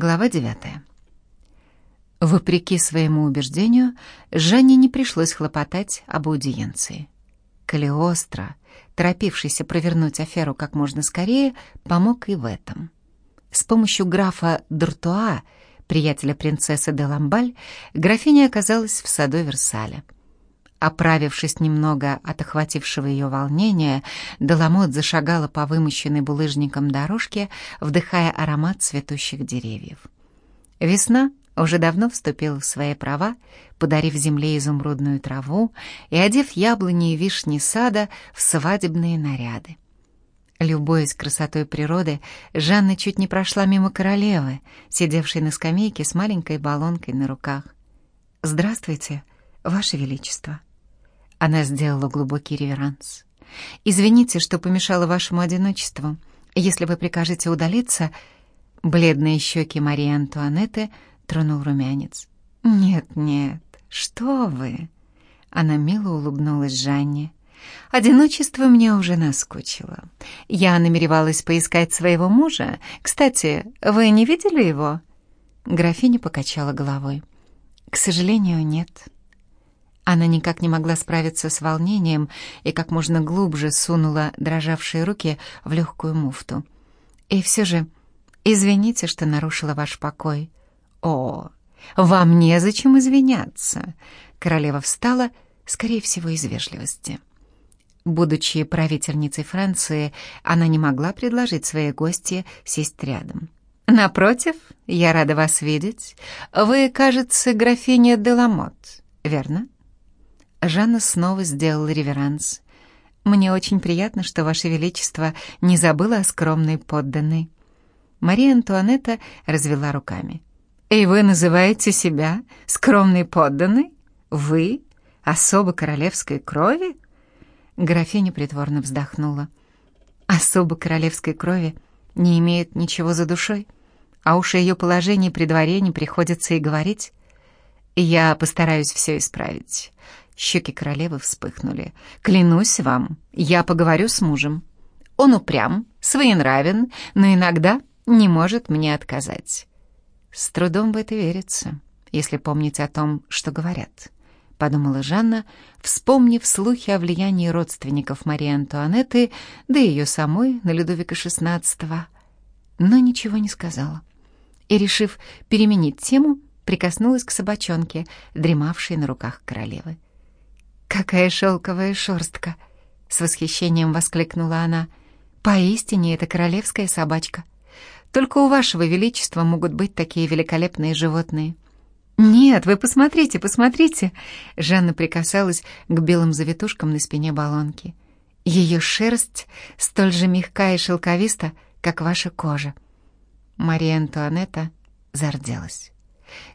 Глава 9. Вопреки своему убеждению, Жанне не пришлось хлопотать об аудиенции. Калиостро, торопившийся провернуть аферу как можно скорее, помог и в этом. С помощью графа Дуртуа, приятеля принцессы де Ламбаль, графиня оказалась в саду Версаля. Оправившись немного от охватившего ее волнения, Деламот зашагала по вымощенной булыжником дорожке, вдыхая аромат цветущих деревьев. Весна уже давно вступила в свои права, подарив земле изумрудную траву и одев яблони и вишни сада в свадебные наряды. Любуясь красотой природы, Жанна чуть не прошла мимо королевы, сидевшей на скамейке с маленькой баллонкой на руках. «Здравствуйте, Ваше Величество!» Она сделала глубокий реверанс. «Извините, что помешала вашему одиночеству. Если вы прикажете удалиться...» Бледные щеки Марии Антуанетты тронул румянец. «Нет, нет, что вы!» Она мило улыбнулась Жанне. «Одиночество мне уже наскучило. Я намеревалась поискать своего мужа. Кстати, вы не видели его?» Графиня покачала головой. «К сожалению, нет». Она никак не могла справиться с волнением и как можно глубже сунула дрожавшие руки в легкую муфту. «И все же, извините, что нарушила ваш покой». «О, вам незачем извиняться!» Королева встала, скорее всего, из вежливости. Будучи правительницей Франции, она не могла предложить своей гости сесть рядом. «Напротив, я рада вас видеть. Вы, кажется, графиня Деламот, верно?» Жанна снова сделала реверанс. «Мне очень приятно, что Ваше Величество не забыло о скромной подданной». Мария Антуанетта развела руками. «И вы называете себя скромной подданной? Вы? Особо королевской крови?» Графиня притворно вздохнула. «Особо королевской крови не имеет ничего за душой, а уж о ее положении при дворе не приходится и говорить. Я постараюсь все исправить. Щеки королевы вспыхнули. «Клянусь вам, я поговорю с мужем. Он упрям, своенравен, но иногда не может мне отказать». «С трудом в это верится, если помнить о том, что говорят», — подумала Жанна, вспомнив слухи о влиянии родственников Марии Антуанетты, да и ее самой на Людовика XVI, но ничего не сказала. И, решив переменить тему, прикоснулась к собачонке, дремавшей на руках королевы. «Какая шелковая шерстка!» — с восхищением воскликнула она. «Поистине это королевская собачка. Только у вашего величества могут быть такие великолепные животные». «Нет, вы посмотрите, посмотрите!» Жанна прикасалась к белым завитушкам на спине баллонки. «Ее шерсть столь же мягка и шелковиста, как ваша кожа». Мария Антуанетта зарделась.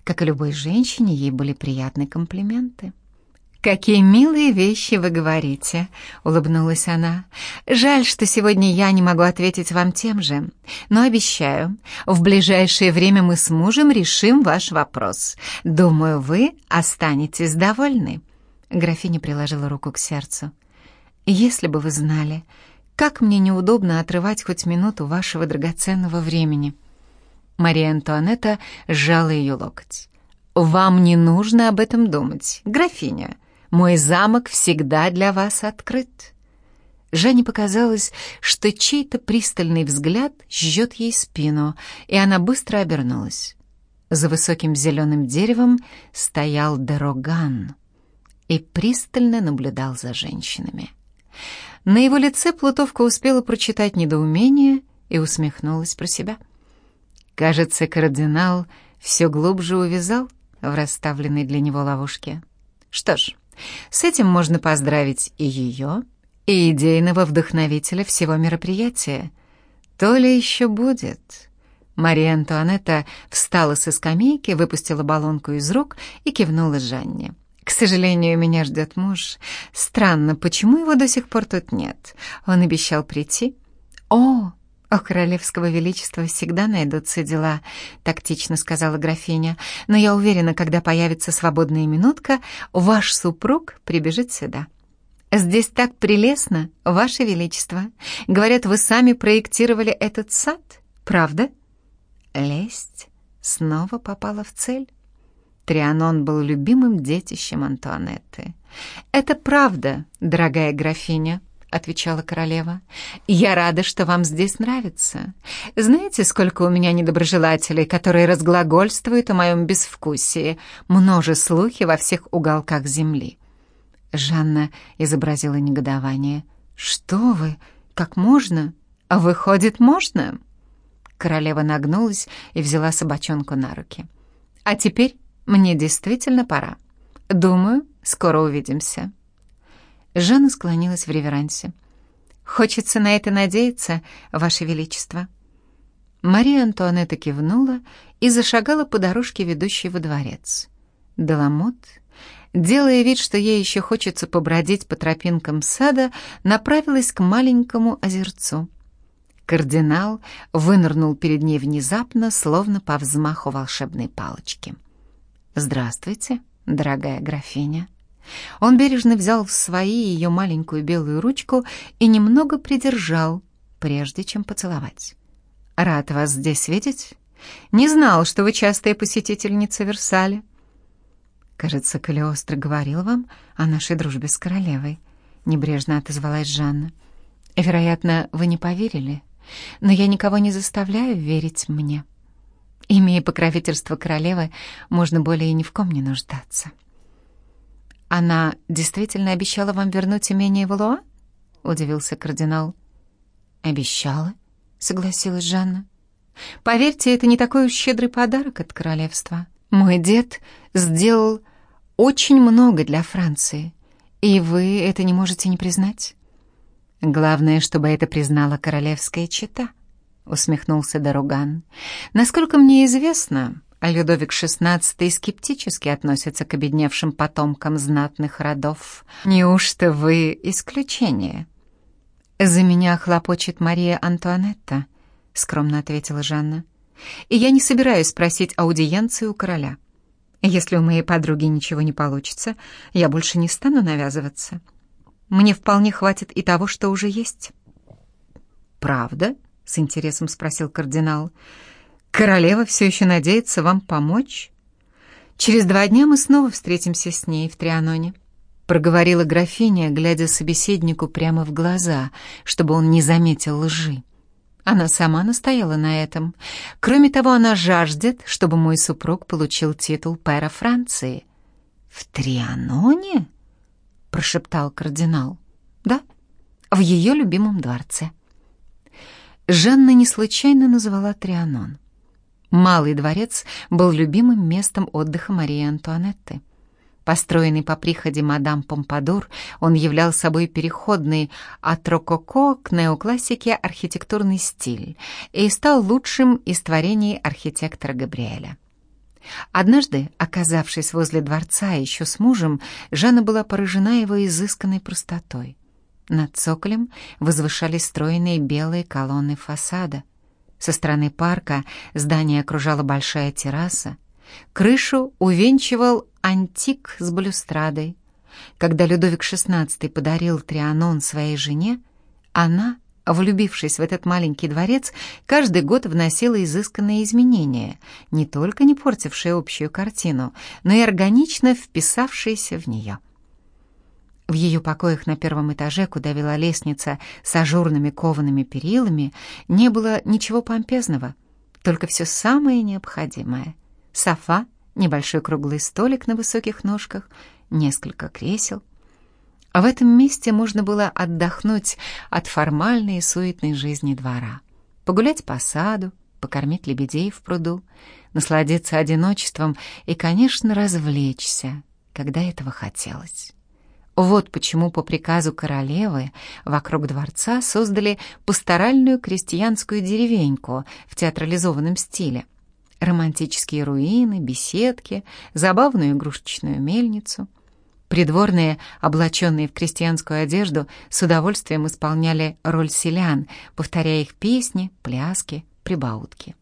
Как и любой женщине, ей были приятны комплименты. «Какие милые вещи вы говорите», — улыбнулась она. «Жаль, что сегодня я не могу ответить вам тем же, но обещаю, в ближайшее время мы с мужем решим ваш вопрос. Думаю, вы останетесь довольны». Графиня приложила руку к сердцу. «Если бы вы знали, как мне неудобно отрывать хоть минуту вашего драгоценного времени». Мария Антуанетта сжала ее локоть. «Вам не нужно об этом думать, графиня. Мой замок всегда для вас открыт». Жанне показалось, что чей-то пристальный взгляд жжет ей спину, и она быстро обернулась. За высоким зеленым деревом стоял Дороган и пристально наблюдал за женщинами. На его лице Плутовка успела прочитать недоумение и усмехнулась про себя. Кажется, кардинал все глубже увязал в расставленной для него ловушке. Что ж, с этим можно поздравить и ее, и идейного вдохновителя всего мероприятия. То ли еще будет. Мария Антуанетта встала со скамейки, выпустила баллонку из рук и кивнула Жанне. «К сожалению, меня ждет муж. Странно, почему его до сих пор тут нет? Он обещал прийти». «О, «У королевского величества всегда найдутся дела», — тактично сказала графиня. «Но я уверена, когда появится свободная минутка, ваш супруг прибежит сюда». «Здесь так прелестно, ваше величество. Говорят, вы сами проектировали этот сад, правда?» «Лесть снова попала в цель. Трианон был любимым детищем Антуанетты. «Это правда, дорогая графиня», — отвечала королева. «Я рада, что вам здесь нравится. Знаете, сколько у меня недоброжелателей, которые разглагольствуют о моем безвкусии, множе слухи во всех уголках земли». Жанна изобразила негодование. «Что вы? Как можно? А выходит, можно?» Королева нагнулась и взяла собачонку на руки. «А теперь мне действительно пора. Думаю, скоро увидимся». Жанна склонилась в реверансе. «Хочется на это надеяться, Ваше Величество». Мария Антуанетта кивнула и зашагала по дорожке, ведущей во дворец. Деламот, делая вид, что ей еще хочется побродить по тропинкам сада, направилась к маленькому озерцу. Кардинал вынырнул перед ней внезапно, словно по взмаху волшебной палочки. «Здравствуйте, дорогая графиня». Он бережно взял в свои ее маленькую белую ручку и немного придержал, прежде чем поцеловать. «Рад вас здесь видеть. Не знал, что вы частая посетительница Версаля». «Кажется, Калиостро говорил вам о нашей дружбе с королевой», — небрежно отозвалась Жанна. «Вероятно, вы не поверили, но я никого не заставляю верить мне». Имея покровительство королевы, можно более ни в ком не нуждаться. «Она действительно обещала вам вернуть имение Валуа?» — удивился кардинал. «Обещала?» — согласилась Жанна. «Поверьте, это не такой уж щедрый подарок от королевства. Мой дед сделал очень много для Франции, и вы это не можете не признать. Главное, чтобы это признала королевская чета». — усмехнулся Дороган. «Насколько мне известно, Людовик XVI скептически относится к обедневшим потомкам знатных родов. Неужто вы исключение?» «За меня хлопочет Мария Антуанетта», — скромно ответила Жанна. «И я не собираюсь просить аудиенции у короля. Если у моей подруги ничего не получится, я больше не стану навязываться. Мне вполне хватит и того, что уже есть». «Правда?» — с интересом спросил кардинал. «Королева все еще надеется вам помочь?» «Через два дня мы снова встретимся с ней в Трианоне», — проговорила графиня, глядя собеседнику прямо в глаза, чтобы он не заметил лжи. Она сама настояла на этом. Кроме того, она жаждет, чтобы мой супруг получил титул пэра Франции. «В Трианоне?» — прошептал кардинал. «Да, в ее любимом дворце». Жанна не случайно назвала Трианон. Малый дворец был любимым местом отдыха Марии Антуанетты. Построенный по приходе мадам Помпадур, он являл собой переходный от рококо к неоклассике архитектурный стиль и стал лучшим из творений архитектора Габриэля. Однажды, оказавшись возле дворца еще с мужем, Жанна была поражена его изысканной простотой. Над цоколем возвышались стройные белые колонны фасада. Со стороны парка здание окружала большая терраса. Крышу увенчивал антик с балюстрадой. Когда Людовик XVI подарил Трианон своей жене, она, влюбившись в этот маленький дворец, каждый год вносила изысканные изменения, не только не портившие общую картину, но и органично вписавшиеся в нее. В ее покоях на первом этаже, куда вела лестница с ажурными коваными перилами, не было ничего помпезного, только все самое необходимое. Софа, небольшой круглый столик на высоких ножках, несколько кресел. А в этом месте можно было отдохнуть от формальной и суетной жизни двора, погулять по саду, покормить лебедей в пруду, насладиться одиночеством и, конечно, развлечься, когда этого хотелось. Вот почему по приказу королевы вокруг дворца создали пасторальную крестьянскую деревеньку в театрализованном стиле. Романтические руины, беседки, забавную игрушечную мельницу. Придворные, облаченные в крестьянскую одежду, с удовольствием исполняли роль селян, повторяя их песни, пляски, прибаутки.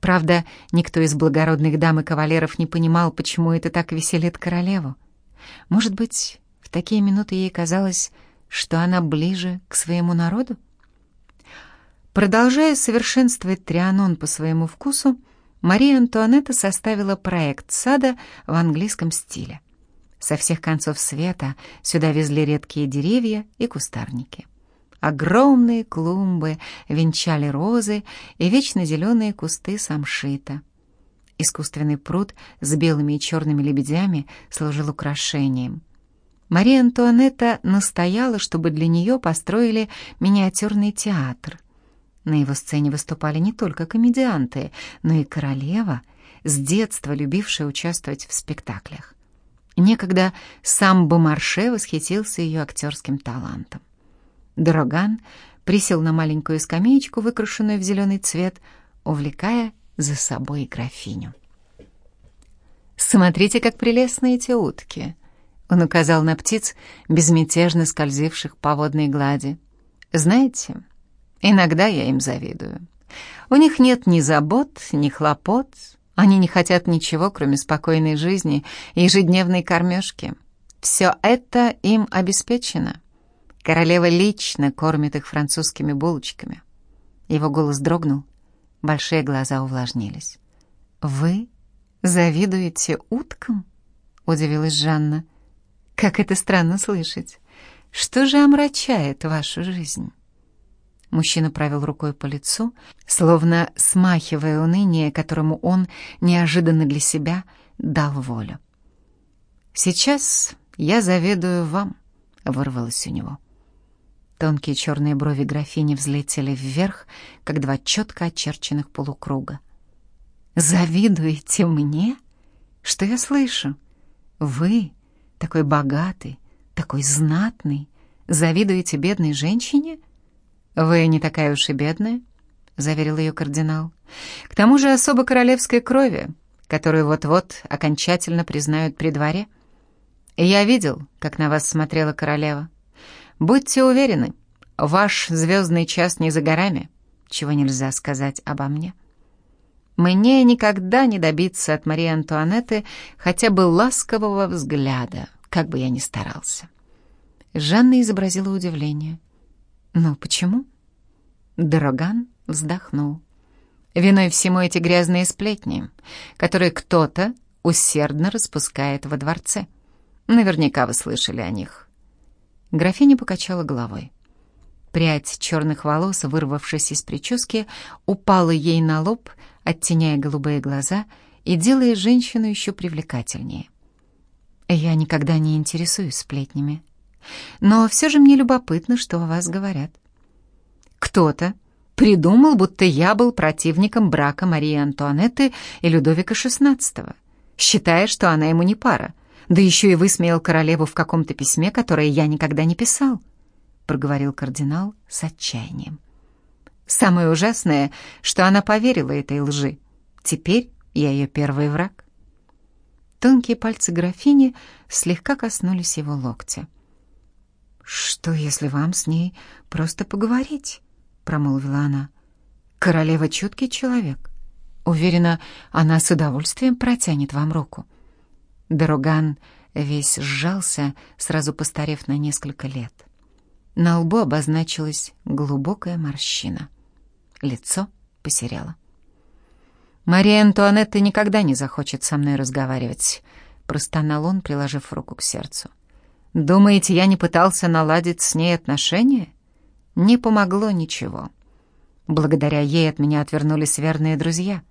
Правда, никто из благородных дам и кавалеров не понимал, почему это так веселит королеву. Может быть, такие минуты ей казалось, что она ближе к своему народу? Продолжая совершенствовать Трианон по своему вкусу, Мария Антуанетта составила проект сада в английском стиле. Со всех концов света сюда везли редкие деревья и кустарники. Огромные клумбы венчали розы и вечно зеленые кусты самшита. Искусственный пруд с белыми и черными лебедями служил украшением. Мария Антуанетта настояла, чтобы для нее построили миниатюрный театр. На его сцене выступали не только комедианты, но и королева, с детства любившая участвовать в спектаклях. Некогда сам Бомарше восхитился ее актерским талантом. Дороган присел на маленькую скамеечку, выкрашенную в зеленый цвет, увлекая за собой графиню. «Смотрите, как прелестны эти утки!» Он указал на птиц, безмятежно скользивших по водной глади. «Знаете, иногда я им завидую. У них нет ни забот, ни хлопот. Они не хотят ничего, кроме спокойной жизни и ежедневной кормежки. Все это им обеспечено. Королева лично кормит их французскими булочками. Его голос дрогнул, большие глаза увлажнились. «Вы завидуете уткам?» — удивилась Жанна. «Как это странно слышать. Что же омрачает вашу жизнь?» Мужчина провел рукой по лицу, словно смахивая уныние, которому он неожиданно для себя дал волю. «Сейчас я завидую вам», — вырвалось у него. Тонкие черные брови графини взлетели вверх, как два четко очерченных полукруга. «Завидуете мне? Что я слышу? Вы, такой богатый, такой знатный, завидуете бедной женщине? Вы не такая уж и бедная», — заверил ее кардинал. «К тому же особо королевской крови, которую вот-вот окончательно признают при дворе. Я видел, как на вас смотрела королева. Будьте уверены, ваш звездный час не за горами, чего нельзя сказать обо мне. Мне никогда не добиться от Марии Антуанетты хотя бы ласкового взгляда, как бы я ни старался. Жанна изобразила удивление. «Но почему?» Дороган вздохнул. «Виной всему эти грязные сплетни, которые кто-то усердно распускает во дворце. Наверняка вы слышали о них. Графиня покачала головой. Прядь черных волос, вырвавшись из прически, упала ей на лоб, оттеняя голубые глаза и делая женщину еще привлекательнее. «Я никогда не интересуюсь сплетнями. Но все же мне любопытно, что о вас говорят. Кто-то придумал, будто я был противником брака Марии Антуанетты и Людовика XVI, считая, что она ему не пара, да еще и высмеял королеву в каком-то письме, которое я никогда не писал», — проговорил кардинал с отчаянием. «Самое ужасное, что она поверила этой лжи. Теперь я ее первый враг». Тонкие пальцы графини слегка коснулись его локтя. «Что, если вам с ней просто поговорить?» — промолвила она. «Королева чуткий человек. Уверена, она с удовольствием протянет вам руку». Дороган весь сжался, сразу постарев на несколько лет. На лбу обозначилась глубокая морщина. Лицо посерело. «Мария Антуанетта никогда не захочет со мной разговаривать», — простонал он, приложив руку к сердцу. «Думаете, я не пытался наладить с ней отношения?» Не помогло ничего. Благодаря ей от меня отвернулись верные друзья,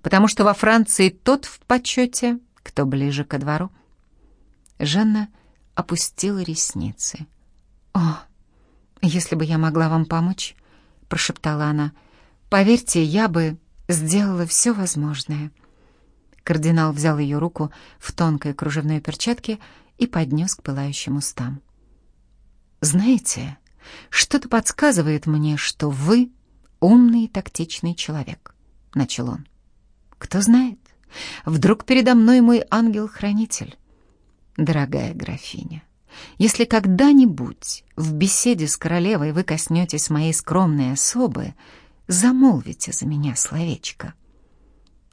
потому что во Франции тот в почете, кто ближе ко двору. Жанна опустила ресницы. «О, если бы я могла вам помочь», — прошептала она, — «поверьте, я бы сделала все возможное». Кардинал взял ее руку в тонкой кружевной перчатке и поднес к пылающим устам. «Знаете, что-то подсказывает мне, что вы умный и тактичный человек», — начал он. «Кто знает, Вдруг передо мной мой ангел-хранитель. Дорогая графиня, если когда-нибудь в беседе с королевой вы коснетесь моей скромной особы, замолвите за меня словечко.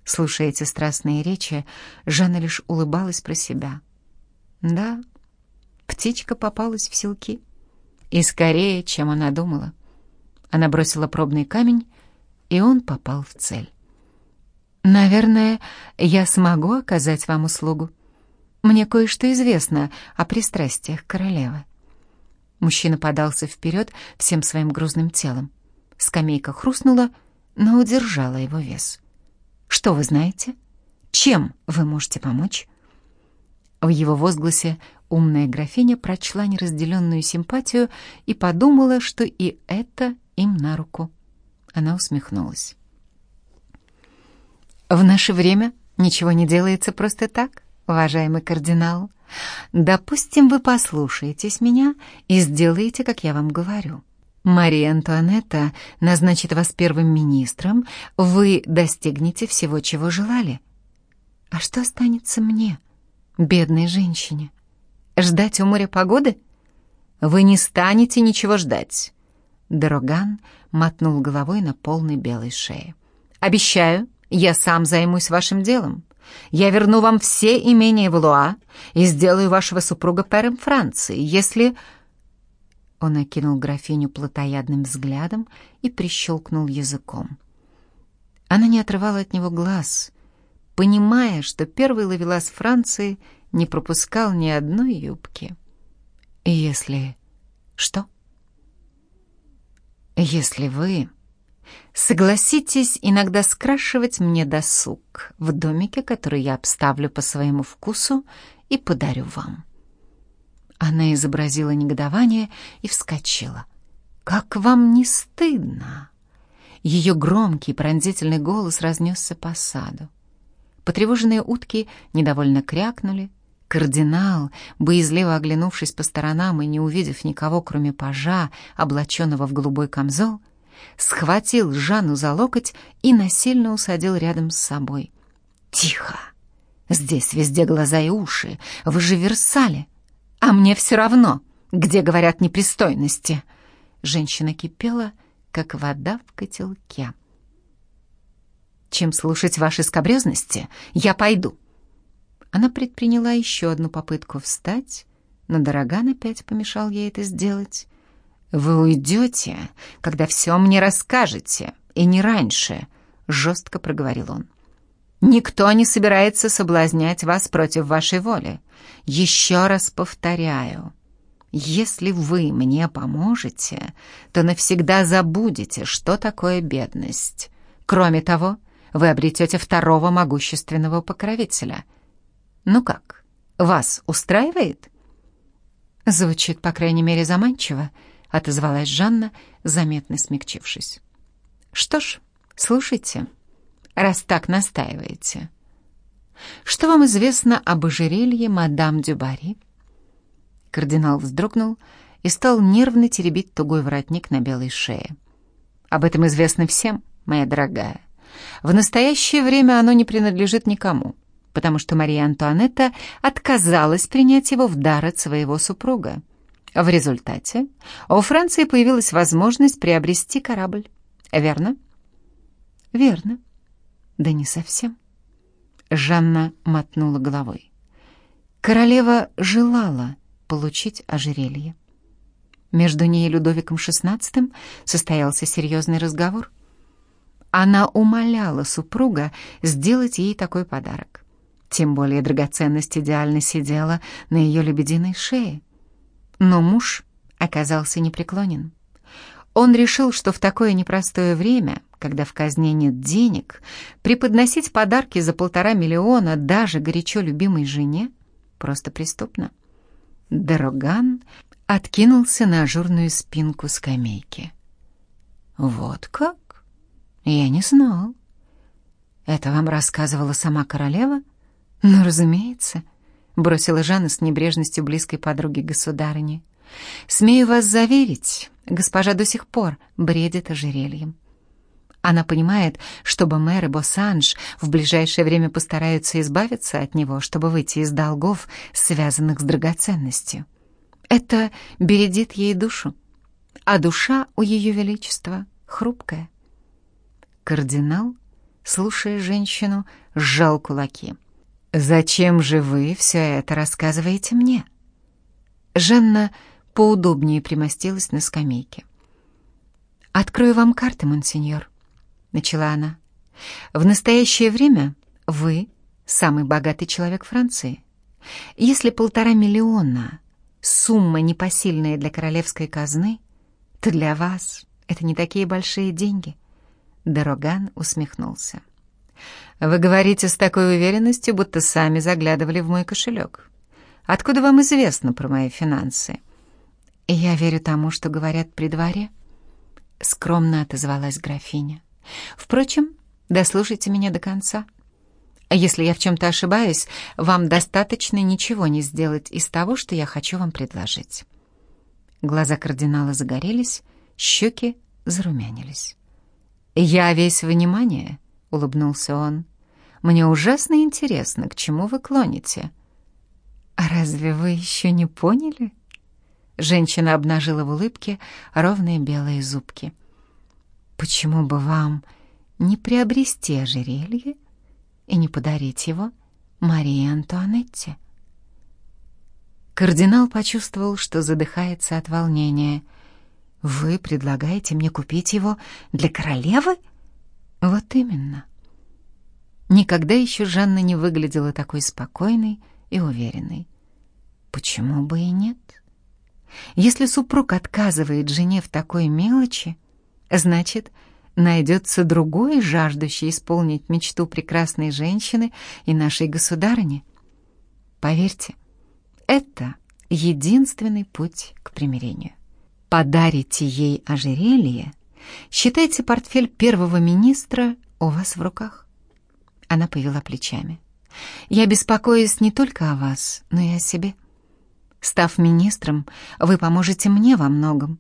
Слушая эти страстные речи, Жанна лишь улыбалась про себя. Да, птичка попалась в селки. И скорее, чем она думала. Она бросила пробный камень, и он попал в цель. Наверное, я смогу оказать вам услугу. Мне кое-что известно о пристрастиях королевы. Мужчина подался вперед всем своим грузным телом. Скамейка хрустнула, но удержала его вес. «Что вы знаете? Чем вы можете помочь?» В его возгласе умная графиня прочла неразделенную симпатию и подумала, что и это им на руку. Она усмехнулась. «В наше время ничего не делается просто так, уважаемый кардинал. Допустим, вы послушаетесь меня и сделаете, как я вам говорю. Мария Антуанетта назначит вас первым министром, вы достигнете всего, чего желали. А что останется мне, бедной женщине? Ждать у моря погоды? Вы не станете ничего ждать. Дороган мотнул головой на полной белой шее. «Обещаю, я сам займусь вашим делом. Я верну вам все имения в Луа и сделаю вашего супруга пэром Франции, если...» Он окинул графиню плотоядным взглядом и прищелкнул языком. Она не отрывала от него глаз, понимая, что первый ловелас Франции не пропускал ни одной юбки. «Если... что?» «Если вы согласитесь иногда скрашивать мне досуг в домике, который я обставлю по своему вкусу и подарю вам». Она изобразила негодование и вскочила. «Как вам не стыдно?» Ее громкий пронзительный голос разнесся по саду. Потревоженные утки недовольно крякнули. Кардинал, боязливо оглянувшись по сторонам и не увидев никого, кроме пажа, облаченного в голубой камзол, схватил Жанну за локоть и насильно усадил рядом с собой. «Тихо! Здесь везде глаза и уши. Вы же в Версале!» А мне все равно, где говорят непристойности. Женщина кипела, как вода в котелке. Чем слушать ваши скобрезности, я пойду. Она предприняла еще одну попытку встать, но Дороган опять помешал ей это сделать. «Вы уйдете, когда все мне расскажете, и не раньше», — жестко проговорил он. Никто не собирается соблазнять вас против вашей воли. Еще раз повторяю, если вы мне поможете, то навсегда забудете, что такое бедность. Кроме того, вы обретете второго могущественного покровителя. Ну как, вас устраивает? Звучит, по крайней мере, заманчиво, отозвалась Жанна, заметно смягчившись. Что ж, слушайте раз так настаиваете. Что вам известно об ожерелье мадам Дюбари? Кардинал вздрогнул и стал нервно теребить тугой воротник на белой шее. Об этом известно всем, моя дорогая. В настоящее время оно не принадлежит никому, потому что Мария Антуанетта отказалась принять его в дар от своего супруга. В результате у Франции появилась возможность приобрести корабль. Верно? Верно. Да не совсем. Жанна мотнула головой. Королева желала получить ожерелье. Между ней и Людовиком XVI состоялся серьезный разговор. Она умоляла супруга сделать ей такой подарок. Тем более драгоценность идеально сидела на ее лебединой шее. Но муж оказался непреклонен. Он решил, что в такое непростое время когда в казне нет денег, преподносить подарки за полтора миллиона даже горячо любимой жене просто преступно. Дороган откинулся на ажурную спинку скамейки. «Вот как? Я не знал. Это вам рассказывала сама королева?» «Ну, разумеется», — бросила Жанна с небрежностью близкой подруги государыни. «Смею вас заверить, госпожа до сих пор бредит ожерельем. Она понимает, что Бомер и Босанж в ближайшее время постараются избавиться от него, чтобы выйти из долгов, связанных с драгоценностью. Это бередит ей душу, а душа у Ее Величества хрупкая. Кардинал, слушая женщину, сжал кулаки. «Зачем же вы все это рассказываете мне?» Жанна поудобнее примостилась на скамейке. «Открою вам карты, монсеньор», — начала она. В настоящее время вы самый богатый человек Франции. Если полтора миллиона — сумма непосильная для королевской казны, то для вас это не такие большие деньги. Дороган усмехнулся. Вы говорите с такой уверенностью, будто сами заглядывали в мой кошелек. Откуда вам известно про мои финансы? Я верю тому, что говорят при дворе, скромно отозвалась графиня. Впрочем, дослушайте меня до конца. Если я в чем-то ошибаюсь, вам достаточно ничего не сделать из того, что я хочу вам предложить. Глаза кардинала загорелись, щеки зарумянились. «Я весь внимание», — улыбнулся он. «Мне ужасно интересно, к чему вы клоните». «А разве вы еще не поняли?» Женщина обнажила в улыбке ровные белые зубки. «Почему бы вам не приобрести ожерелье и не подарить его Марии Антуанетте?» Кардинал почувствовал, что задыхается от волнения. «Вы предлагаете мне купить его для королевы?» «Вот именно». Никогда еще Жанна не выглядела такой спокойной и уверенной. Почему бы и нет? Если супруг отказывает жене в такой мелочи, значит, найдется другой, жаждущий исполнить мечту прекрасной женщины и нашей государыни. Поверьте, это единственный путь к примирению. Подарите ей ожерелье, считайте портфель первого министра у вас в руках. Она повела плечами. Я беспокоюсь не только о вас, но и о себе. Став министром, вы поможете мне во многом.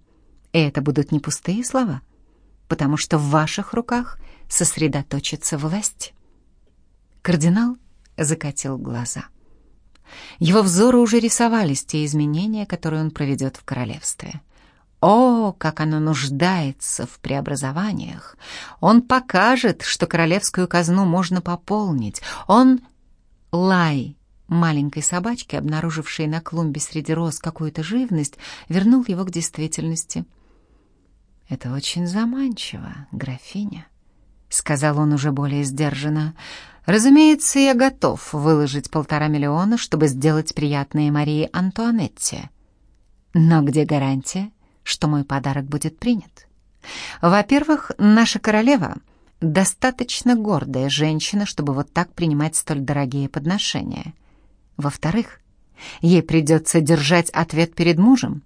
И это будут не пустые слова, потому что в ваших руках сосредоточится власть. Кардинал закатил глаза. Его взоры уже рисовались те изменения, которые он проведет в королевстве. О, как оно нуждается в преобразованиях! Он покажет, что королевскую казну можно пополнить. Он... Лай маленькой собачки, обнаружившей на клумбе среди роз какую-то живность, вернул его к действительности. «Это очень заманчиво, графиня», — сказал он уже более сдержанно. Разумеется, я готов выложить полтора миллиона, чтобы сделать приятное Марии Антуанетте. Но где гарантия, что мой подарок будет принят? Во-первых, наша королева — достаточно гордая женщина, чтобы вот так принимать столь дорогие подношения. Во-вторых, ей придется держать ответ перед мужем.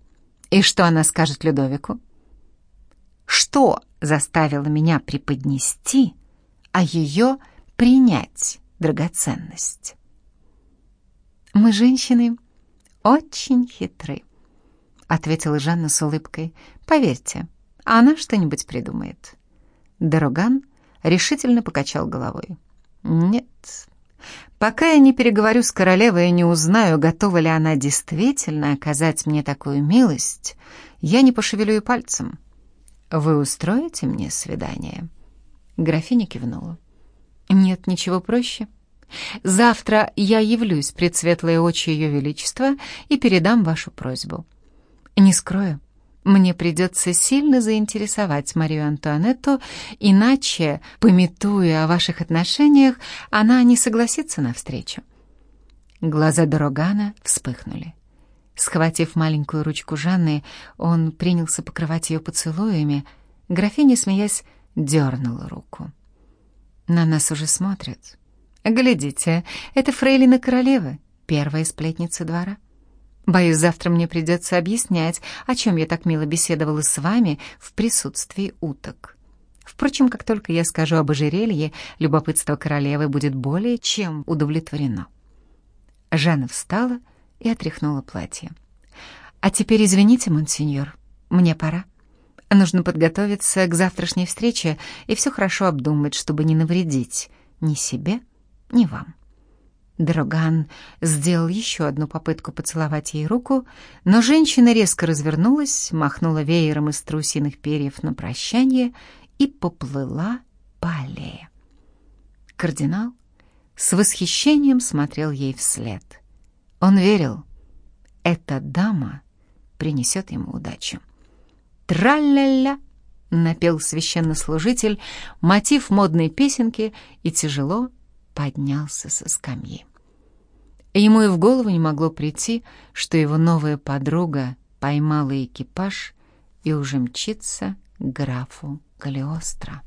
И что она скажет Людовику? Что заставило меня преподнести, а ее — принять драгоценность. «Мы, женщины, очень хитры», — ответила Жанна с улыбкой. «Поверьте, она что-нибудь придумает». Дороган решительно покачал головой. «Нет, пока я не переговорю с королевой и не узнаю, готова ли она действительно оказать мне такую милость, я не пошевелю и пальцем. Вы устроите мне свидание?» Графиня кивнула. Нет ничего проще. Завтра я явлюсь пред светлые очи Ее Величества и передам вашу просьбу. Не скрою, мне придется сильно заинтересовать Марию Антуанетту, иначе, пометуя о ваших отношениях, она не согласится на встречу. Глаза Дорогана вспыхнули. Схватив маленькую ручку Жанны, он принялся покрывать ее поцелуями. Графиня, смеясь, дернула руку. На нас уже смотрят. Глядите, это фрейлина королевы, первая сплетница двора. Боюсь, завтра мне придется объяснять, о чем я так мило беседовала с вами в присутствии уток. Впрочем, как только я скажу об ожерелье, любопытство королевы будет более чем удовлетворено. Жанна встала и отряхнула платье. «А теперь извините, монсеньор, мне пора». Нужно подготовиться к завтрашней встрече и все хорошо обдумать, чтобы не навредить ни себе, ни вам. Дроган сделал еще одну попытку поцеловать ей руку, но женщина резко развернулась, махнула веером из трусиных перьев на прощание и поплыла по аллее. Кардинал с восхищением смотрел ей вслед. Он верил, эта дама принесет ему удачу. Тра-ля-ля! напел священнослужитель мотив модной песенки и тяжело поднялся со скамьи. Ему и в голову не могло прийти, что его новая подруга поймала экипаж и уже мчится к графу Калиостро.